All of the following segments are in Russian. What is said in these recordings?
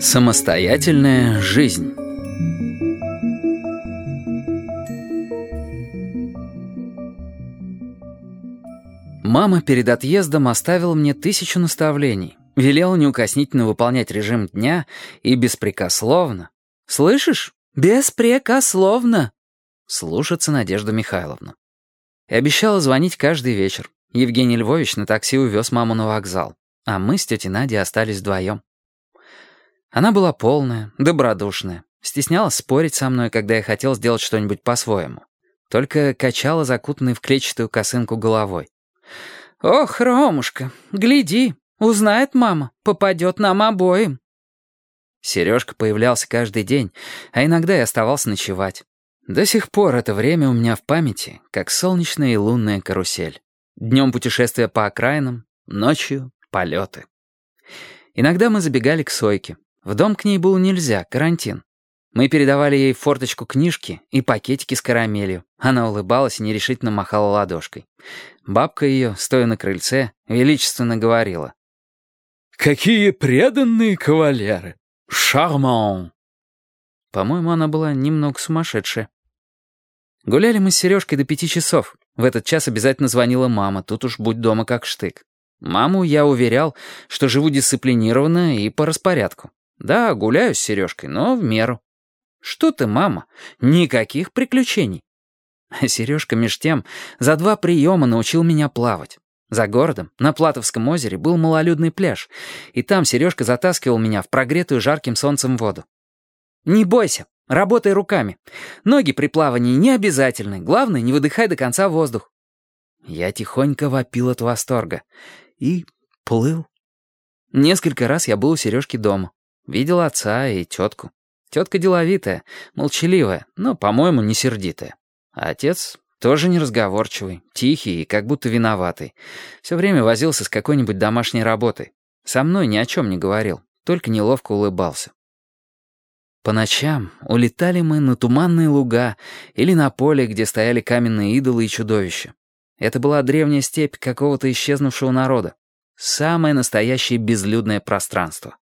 Самостоятельная жизнь Мама перед отъездом оставила мне тысячу наставлений, велела неукоснительно выполнять режим дня и беспрекословно. «Слышишь? Беспрекословно!» Слушаться Надежду Михайловну. И обещала звонить каждый вечер. Евгений Львович на такси увез маму на вокзал, а мы с тетей Надей остались вдвоем. Она была полная, добродушная, стеснялась спорить со мной, когда я хотел сделать что-нибудь по-своему. Только качала закутанной в клетчатую косынку головой. «Ох, Ромушка, гляди, узнает мама, попадет нам обоим». Сережка появлялся каждый день, а иногда и оставался ночевать. До сих пор это время у меня в памяти, как солнечная и лунная карусель. Днем путешествия по окраинам, ночью — полеты. Иногда мы забегали к Сойке, в дом к ней было нельзя, карантин. Мы передавали ей форточку книжки и пакетики с карамелью. Она улыбалась и нерешительно махала ладошкой. Бабка ее, стоя на крыльце, величественно говорила. «Какие преданные кавалеры! Шарман!» По-моему, она была немного сумасшедшая. Гуляли мы с Сережкой до пяти часов. В этот час обязательно звонила мама, тут уж будь дома как штык. Маму я уверял, что живу дисциплинированно и по распорядку. Да, гуляю с Сережкой, но в меру. Что ты, мама? Никаких приключений. Сережка меж тем за два приема научил меня плавать. За городом, на Платовском озере, был малолюдный пляж, и там Сережка затаскивал меня в прогретую жарким солнцем воду. «Не бойся, работай руками. Ноги при плавании не обязательны, главное, не выдыхай до конца воздух». Я тихонько вопил от восторга и плыл. Несколько раз я был у Сережки дома. Видел отца и тетку. Тетка деловитая, молчаливая, но, по-моему, не сердитая. А отец тоже неразговорчивый, тихий и как будто виноватый. Все время возился с какой-нибудь домашней работой. Со мной ни о чем не говорил, только неловко улыбался. По ночам улетали мы на туманные луга или на поле, где стояли каменные идолы и чудовища. Это была древняя степь какого-то исчезнувшего народа. Самое настоящее безлюдное пространство.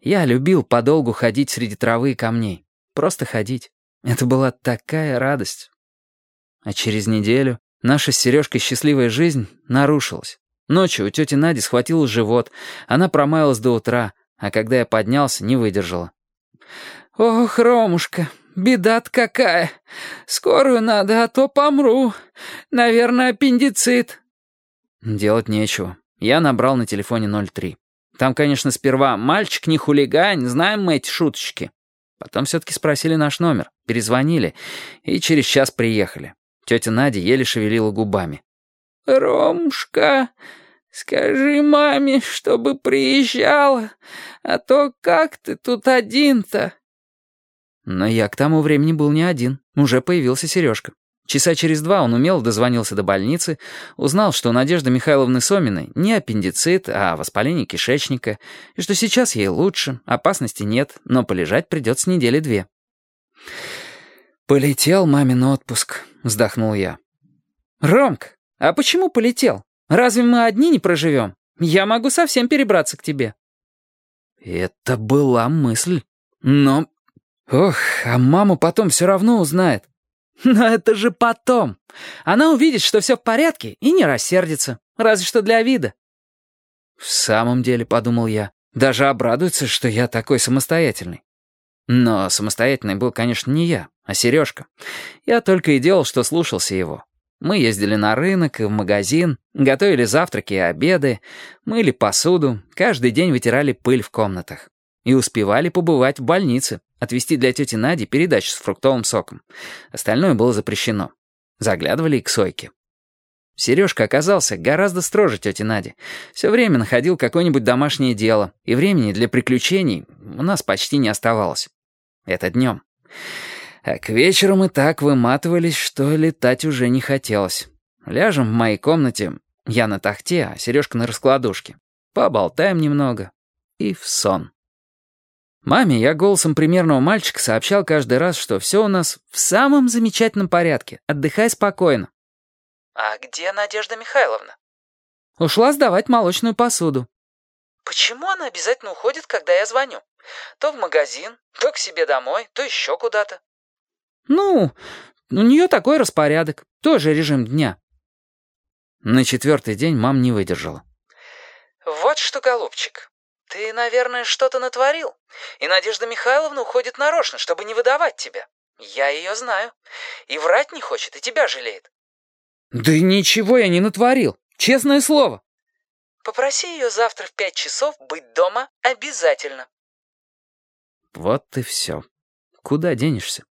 Я любил подолгу ходить среди травы и камней. Просто ходить. Это была такая радость. А через неделю наша с Сережкой счастливая жизнь нарушилась. Ночью у тети Нади схватила живот, она промаялась до утра, а когда я поднялся, не выдержала. «Ох, Ромушка, беда-то какая! Скорую надо, а то помру. Наверное, аппендицит». Делать нечего. Я набрал на телефоне 03. Там, конечно, сперва «мальчик, не хулигань, знаем мы эти шуточки». Потом все-таки спросили наш номер, перезвонили и через час приехали. Тетя Надя еле шевелила губами. «Ромушка, скажи маме, чтобы приезжала, а то как ты тут один-то?» Но я к тому времени был не один, уже появился Сережка. Часа через два он умело дозвонился до больницы, узнал, что у Надежды Михайловны Соминой не аппендицит, а воспаление кишечника, и что сейчас ей лучше, опасности нет, но полежать придется недели две. «Полетел мамин отпуск», — вздохнул я. «Ромк, а почему полетел? Разве мы одни не проживем? Я могу совсем перебраться к тебе». Это была мысль. Но... Ох, а мама потом все равно узнает. Но это же потом. Она увидит, что все в порядке, и не рассердится. Разве что для вида. В самом деле, подумал я, даже обрадуется, что я такой самостоятельный. Но самостоятельный был, конечно, не я, а Сережка. Я только и делал, что слушался его. Мы ездили на рынок и в магазин, готовили завтраки и обеды, мыли посуду, каждый день вытирали пыль в комнатах. И успевали побывать в больнице, отвезти для тети Нади передачу с фруктовым соком. Остальное было запрещено. Заглядывали и к Сойке. Сережка оказался гораздо строже тети Нади. Все время находил какое-нибудь домашнее дело, и времени для приключений у нас почти не оставалось. Это днем. А к вечеру мы так выматывались, что летать уже не хотелось. Ляжем в моей комнате, я на тахте, а Сережка на раскладушке. Поболтаем немного. И в сон. Маме я голосом примерного мальчика сообщал каждый раз, что все у нас в самом замечательном порядке. Отдыхай спокойно. «А где Надежда Михайловна?» Ушла сдавать молочную посуду. «Почему она обязательно уходит, когда я звоню? То в магазин, то к себе домой, то еще куда-то». «Ну, у нее такой распорядок, тоже режим дня». На четвертый день мам не выдержала. «Вот что, голубчик, ты, наверное, что-то натворил, и Надежда Михайловна уходит нарочно, чтобы не выдавать тебя. Я ее знаю. И врать не хочет, и тебя жалеет». «Да ничего я не натворил, честное слово». «Попроси ее завтра в пять часов быть дома обязательно». Вот и все. Куда денешься?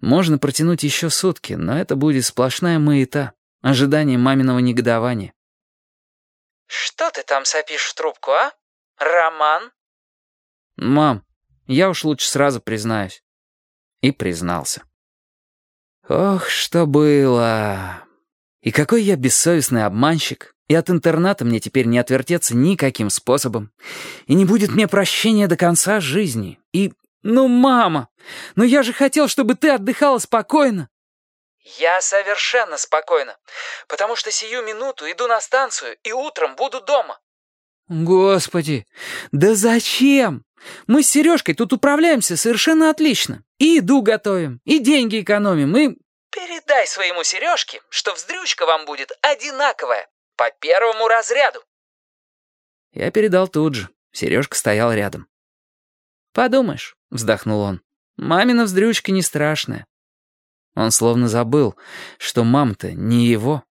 Можно протянуть еще сутки, но это будет сплошная маята, ожидание маминого негодования. «Что ты там сопишь в трубку, а? Роман?» «Мам, я уж лучше сразу признаюсь». И признался. Ох, что было. И какой я бессовестный обманщик. И от интерната мне теперь не отвертеться никаким способом. И не будет мне прощения до конца жизни. И, ну, мама, ну я же хотел, чтобы ты отдыхала спокойно. «Я совершенно спокойно, потому что сию минуту иду на станцию и утром буду дома». «Господи, да зачем? Мы с Сережкой тут управляемся совершенно отлично. И еду готовим, и деньги экономим, и...» «Передай своему Сережке, что вздрючка вам будет одинаковая, по первому разряду». Я передал тут же. Сережка стоял рядом. «Подумаешь», — вздохнул он, — «мамина вздрючка не страшная». Он словно забыл, что мам-то не его,